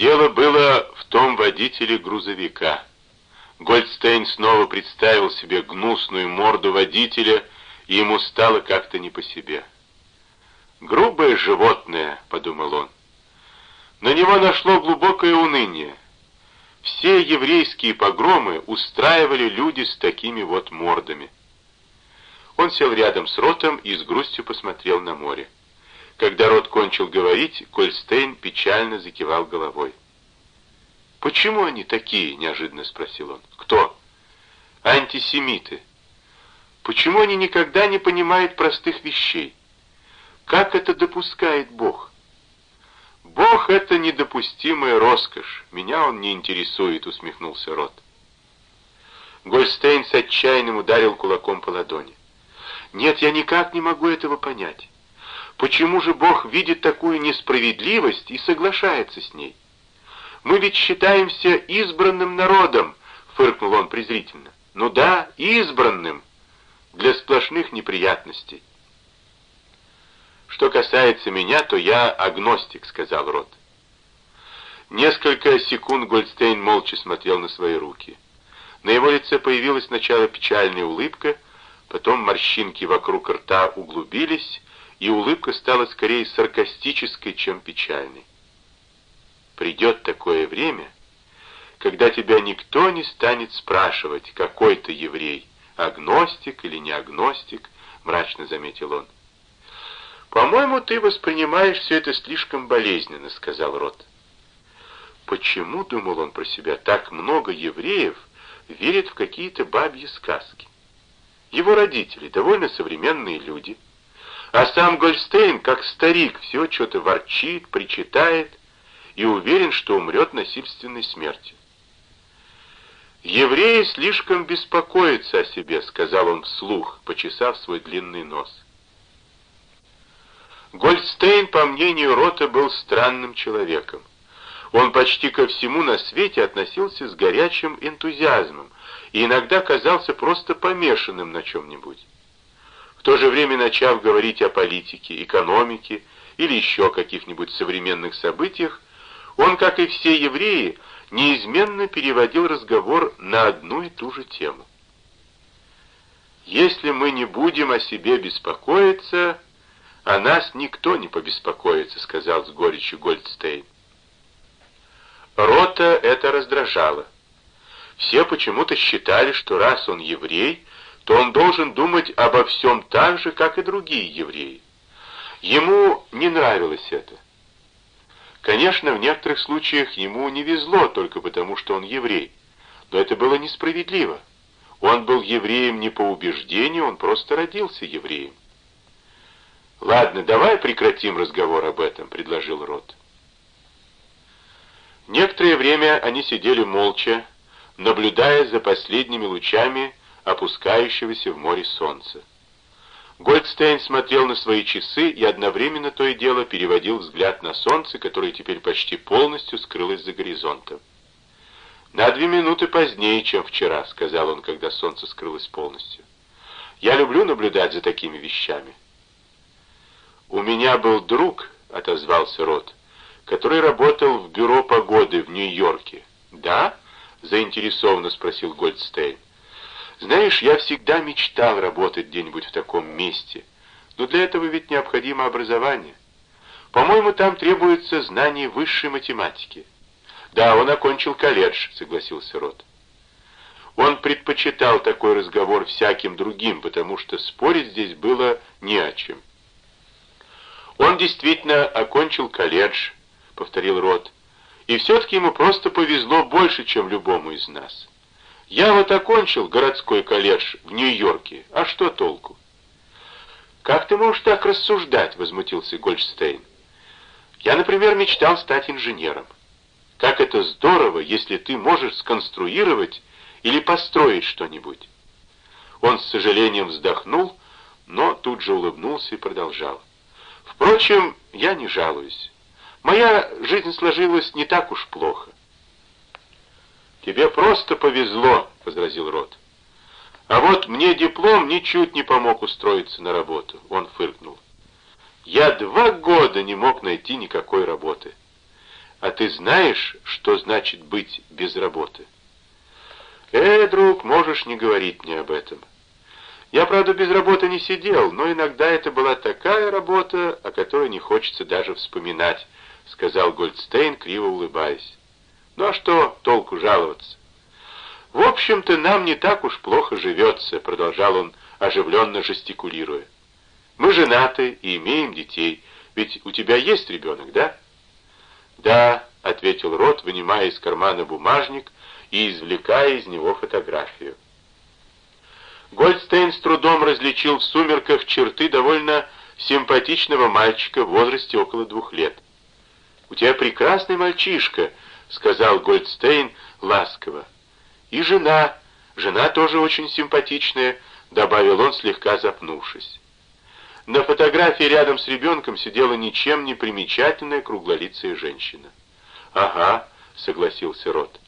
Дело было в том водителе грузовика. Гольдстейн снова представил себе гнусную морду водителя, и ему стало как-то не по себе. «Грубое животное», — подумал он. На него нашло глубокое уныние. Все еврейские погромы устраивали люди с такими вот мордами. Он сел рядом с Ротом и с грустью посмотрел на море. Когда Рот кончил говорить, Кольстейн печально закивал головой. «Почему они такие?» — неожиданно спросил он. «Кто?» «Антисемиты. Почему они никогда не понимают простых вещей? Как это допускает Бог?» «Бог — это недопустимая роскошь. Меня он не интересует», — усмехнулся Рот. Гольстейн с отчаянным ударил кулаком по ладони. «Нет, я никак не могу этого понять. Почему же Бог видит такую несправедливость и соглашается с ней? Мы ведь считаемся избранным народом, фыркнул он презрительно. Ну да, избранным. Для сплошных неприятностей. Что касается меня, то я агностик, сказал Рот. Несколько секунд Гольдстейн молча смотрел на свои руки. На его лице появилась сначала печальная улыбка, потом морщинки вокруг рта углубились, и улыбка стала скорее саркастической, чем печальной. Придет такое время, когда тебя никто не станет спрашивать, какой ты еврей, агностик или не агностик, мрачно заметил он. «По-моему, ты воспринимаешь все это слишком болезненно», — сказал Рот. Почему, думал он про себя, так много евреев верят в какие-то бабьи сказки? Его родители довольно современные люди, а сам Гольстейн, как старик, все что-то ворчит, причитает, и уверен, что умрет насильственной смертью. «Евреи слишком беспокоятся о себе», — сказал он вслух, почесав свой длинный нос. Гольдстейн, по мнению Рота, был странным человеком. Он почти ко всему на свете относился с горячим энтузиазмом и иногда казался просто помешанным на чем-нибудь. В то же время, начав говорить о политике, экономике или еще каких-нибудь современных событиях, он, как и все евреи, неизменно переводил разговор на одну и ту же тему. «Если мы не будем о себе беспокоиться, о нас никто не побеспокоится», — сказал с горечью Гольдстейн. Рота это раздражало. Все почему-то считали, что раз он еврей, то он должен думать обо всем так же, как и другие евреи. Ему не нравилось это. Конечно, в некоторых случаях ему не везло только потому, что он еврей. Но это было несправедливо. Он был евреем не по убеждению, он просто родился евреем. «Ладно, давай прекратим разговор об этом», — предложил Рот. Некоторое время они сидели молча, наблюдая за последними лучами опускающегося в море солнца. Гольдстейн смотрел на свои часы и одновременно то и дело переводил взгляд на солнце, которое теперь почти полностью скрылось за горизонтом. «На две минуты позднее, чем вчера», — сказал он, когда солнце скрылось полностью. «Я люблю наблюдать за такими вещами». «У меня был друг», — отозвался Рот, «который работал в бюро погоды в Нью-Йорке». «Да?» — заинтересованно спросил Гольдстейн. Знаешь, я всегда мечтал работать где-нибудь в таком месте, но для этого ведь необходимо образование. По-моему, там требуется знание высшей математики. Да, он окончил колледж, согласился Рот. Он предпочитал такой разговор всяким другим, потому что спорить здесь было не о чем. Он действительно окончил колледж, повторил Рот, и все-таки ему просто повезло больше, чем любому из нас. Я вот окончил городской колледж в Нью-Йорке, а что толку? «Как ты можешь так рассуждать?» — возмутился Гольдстейн. «Я, например, мечтал стать инженером. Как это здорово, если ты можешь сконструировать или построить что-нибудь». Он с сожалением вздохнул, но тут же улыбнулся и продолжал. «Впрочем, я не жалуюсь. Моя жизнь сложилась не так уж плохо. «Тебе просто повезло», — возразил Рот. «А вот мне диплом ничуть не помог устроиться на работу», — он фыркнул. «Я два года не мог найти никакой работы. А ты знаешь, что значит быть без работы? Э, друг, можешь не говорить мне об этом. Я, правда, без работы не сидел, но иногда это была такая работа, о которой не хочется даже вспоминать, сказал Гольдстейн, криво улыбаясь. Ну а что толку жаловаться? В общем-то, нам не так уж плохо живется, продолжал он, оживленно жестикулируя. Мы женаты и имеем детей, ведь у тебя есть ребенок, да? Да, ответил Рот, вынимая из кармана бумажник и извлекая из него фотографию. Гольдстейн с трудом различил в сумерках черты довольно симпатичного мальчика в возрасте около двух лет. «У тебя прекрасный мальчишка», — сказал Гольдстейн ласково. «И жена. Жена тоже очень симпатичная», — добавил он, слегка запнувшись. На фотографии рядом с ребенком сидела ничем не примечательная круглолицая женщина. «Ага», — согласился Рот.